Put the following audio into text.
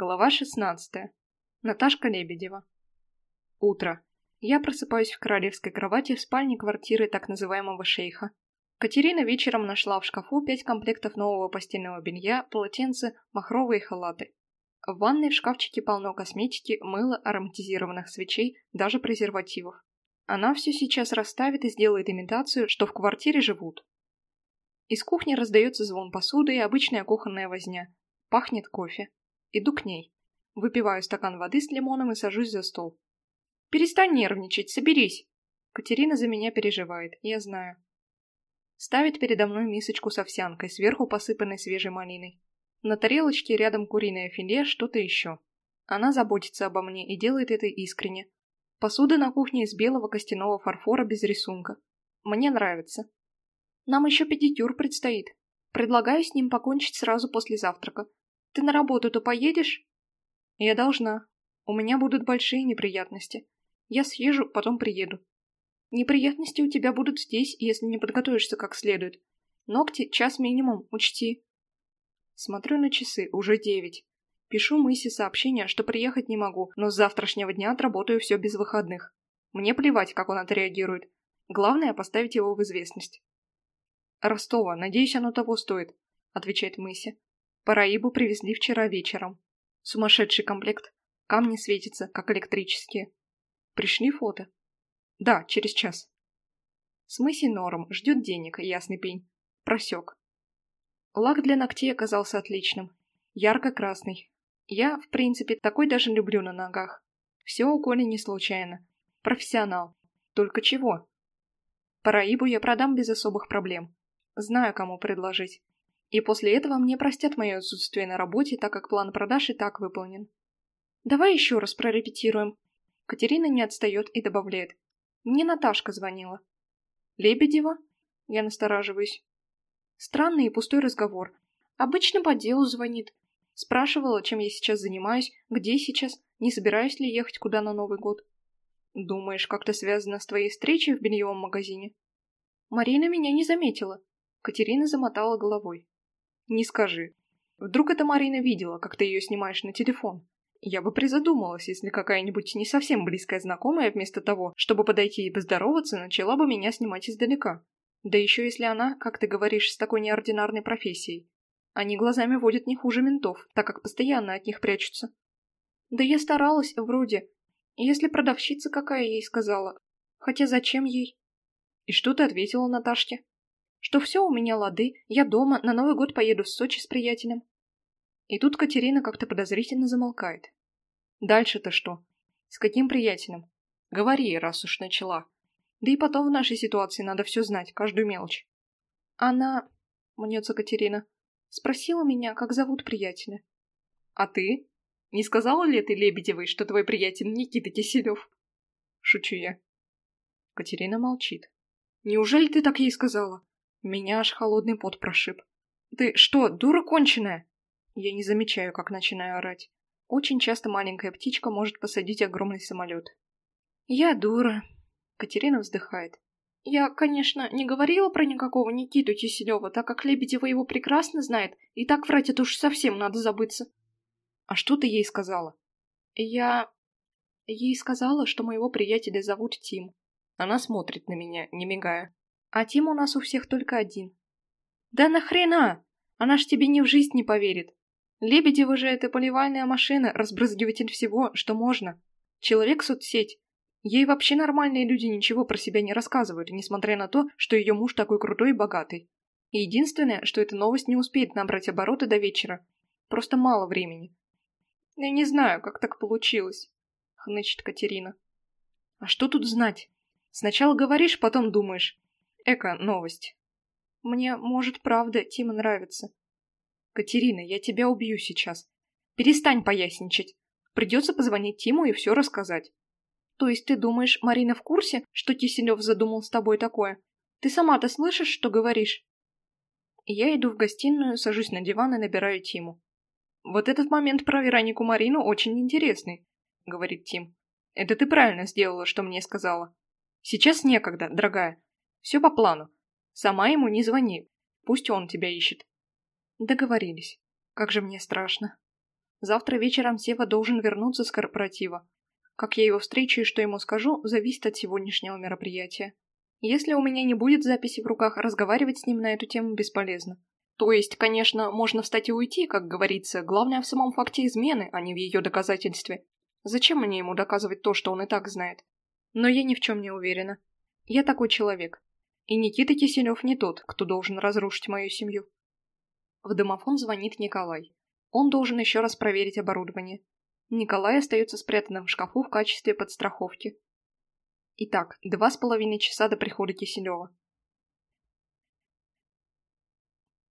Глава 16. Наташка Лебедева. Утро. Я просыпаюсь в королевской кровати в спальне квартиры так называемого шейха. Катерина вечером нашла в шкафу пять комплектов нового постельного белья, полотенца, махровые халаты. В ванной в шкафчике полно косметики, мыла, ароматизированных свечей, даже презервативов. Она все сейчас расставит и сделает имитацию, что в квартире живут. Из кухни раздается звон посуды и обычная кухонная возня. Пахнет кофе. Иду к ней. Выпиваю стакан воды с лимоном и сажусь за стол. «Перестань нервничать, соберись!» Катерина за меня переживает, я знаю. Ставит передо мной мисочку с овсянкой, сверху посыпанной свежей малиной. На тарелочке рядом куриное филе, что-то еще. Она заботится обо мне и делает это искренне. Посуда на кухне из белого костяного фарфора без рисунка. Мне нравится. Нам еще педикюр предстоит. Предлагаю с ним покончить сразу после завтрака. Ты на работу-то поедешь? Я должна. У меня будут большие неприятности. Я съезжу, потом приеду. Неприятности у тебя будут здесь, если не подготовишься как следует. Ногти час минимум, учти. Смотрю на часы, уже девять. Пишу Мысе сообщение, что приехать не могу, но с завтрашнего дня отработаю все без выходных. Мне плевать, как он отреагирует. Главное, поставить его в известность. «Ростова, надеюсь, оно того стоит», — отвечает Мыся. Параибу привезли вчера вечером. Сумасшедший комплект. Камни светятся, как электрические. Пришли фото? Да, через час. Смыси норм, ждет денег, ясный пень. Просек. Лак для ногтей оказался отличным. Ярко-красный. Я, в принципе, такой даже люблю на ногах. Все у Коли не случайно. Профессионал. Только чего? Параибу я продам без особых проблем. Знаю, кому предложить. И после этого мне простят мое отсутствие на работе, так как план продаж и так выполнен. Давай еще раз прорепетируем. Катерина не отстает и добавляет. Мне Наташка звонила. Лебедева? Я настораживаюсь. Странный и пустой разговор. Обычно по делу звонит. Спрашивала, чем я сейчас занимаюсь, где сейчас, не собираюсь ли ехать куда на Новый год. Думаешь, как-то связано с твоей встречей в бельевом магазине? Марина меня не заметила. Катерина замотала головой. Не скажи. Вдруг эта Марина видела, как ты ее снимаешь на телефон? Я бы призадумалась, если какая-нибудь не совсем близкая знакомая вместо того, чтобы подойти и поздороваться, начала бы меня снимать издалека. Да еще если она, как ты говоришь, с такой неординарной профессией. Они глазами водят не хуже ментов, так как постоянно от них прячутся. Да я старалась, вроде. Если продавщица какая ей сказала. Хотя зачем ей? И что ты ответила Наташке? Что все у меня лады, я дома, на Новый год поеду в Сочи с приятелем. И тут Катерина как-то подозрительно замолкает. Дальше-то что? С каким приятелем? Говори, раз уж начала. Да и потом в нашей ситуации надо все знать, каждую мелочь. Она, мнется Катерина, спросила меня, как зовут приятеля. А ты? Не сказала ли ты Лебедевой, что твой приятель Никита Киселев? Шучу я. Катерина молчит. Неужели ты так ей сказала? Меня аж холодный пот прошиб. «Ты что, дура конченая?» Я не замечаю, как начинаю орать. Очень часто маленькая птичка может посадить огромный самолет. «Я дура», — Катерина вздыхает. «Я, конечно, не говорила про никакого Никиту Киселева, так как Лебедева его прекрасно знает, и так врать это уж совсем надо забыться». «А что ты ей сказала?» «Я...» Ей сказала, что моего приятеля зовут Тим. Она смотрит на меня, не мигая. А Тим у нас у всех только один. Да нахрена? Она ж тебе ни в жизнь не поверит. Лебедева же это поливальная машина, разбрызгиватель всего, что можно. Человек соцсеть. Ей вообще нормальные люди ничего про себя не рассказывают, несмотря на то, что ее муж такой крутой и богатый. И единственное, что эта новость не успеет набрать обороты до вечера. Просто мало времени. Я не знаю, как так получилось, хнычет Катерина. А что тут знать? Сначала говоришь, потом думаешь. Эко-новость. Мне, может, правда, Тима нравится. Катерина, я тебя убью сейчас. Перестань поясничать. Придется позвонить Тиму и все рассказать. То есть ты думаешь, Марина в курсе, что Киселев задумал с тобой такое? Ты сама-то слышишь, что говоришь? Я иду в гостиную, сажусь на диван и набираю Тиму. Вот этот момент про Веронику Марину очень интересный, говорит Тим. Это ты правильно сделала, что мне сказала. Сейчас некогда, дорогая. Все по плану. Сама ему не звони. Пусть он тебя ищет. Договорились. Как же мне страшно. Завтра вечером Сева должен вернуться с корпоратива. Как я его встречу и что ему скажу, зависит от сегодняшнего мероприятия. Если у меня не будет записи в руках, разговаривать с ним на эту тему бесполезно. То есть, конечно, можно встать и уйти, как говорится, главное в самом факте измены, а не в ее доказательстве. Зачем мне ему доказывать то, что он и так знает? Но я ни в чем не уверена. Я такой человек. И Никита Киселев не тот, кто должен разрушить мою семью. В домофон звонит Николай. Он должен еще раз проверить оборудование. Николай остается спрятанным в шкафу в качестве подстраховки. Итак, два с половиной часа до прихода Киселева.